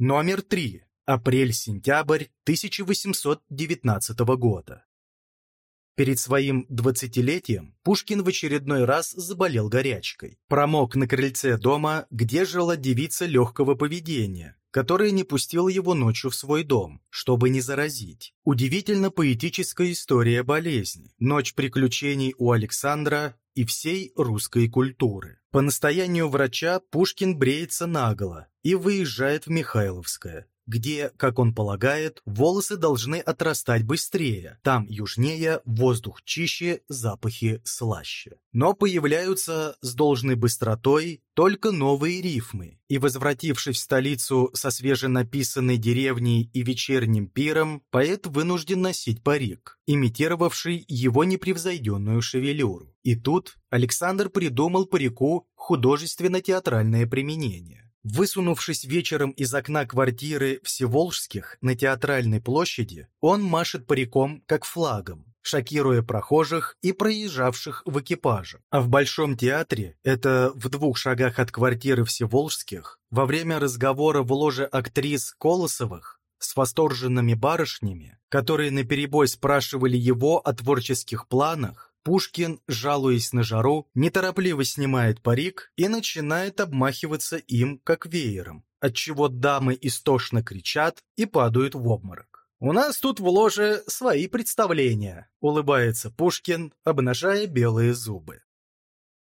Номер 3. Апрель-сентябрь 1819 года. Перед своим двадцатилетием Пушкин в очередной раз заболел горячкой. Промок на крыльце дома, где жила девица легкого поведения, которая не пустила его ночью в свой дом, чтобы не заразить. Удивительно поэтическая история болезни. Ночь приключений у Александра и всей русской культуры. По настоянию врача Пушкин бреется наголо и выезжает в Михайловское, где, как он полагает, волосы должны отрастать быстрее, там южнее, воздух чище, запахи слаще. Но появляются с должной быстротой только новые рифмы, и, возвратившись в столицу со свеженаписанной деревней и вечерним пиром, поэт вынужден носить парик, имитировавший его непревзойденную шевелюру. И тут Александр придумал парику художественно-театральное применение. Высунувшись вечером из окна квартиры Всеволжских на Театральной площади, он машет париком, как флагом, шокируя прохожих и проезжавших в экипаже. А в Большом театре, это в двух шагах от квартиры Всеволжских, во время разговора в ложе актрис Колосовых с восторженными барышнями, которые наперебой спрашивали его о творческих планах, Пушкин, жалуясь на жару, неторопливо снимает парик и начинает обмахиваться им, как веером, отчего дамы истошно кричат и падают в обморок. «У нас тут в ложе свои представления», — улыбается Пушкин, обнажая белые зубы.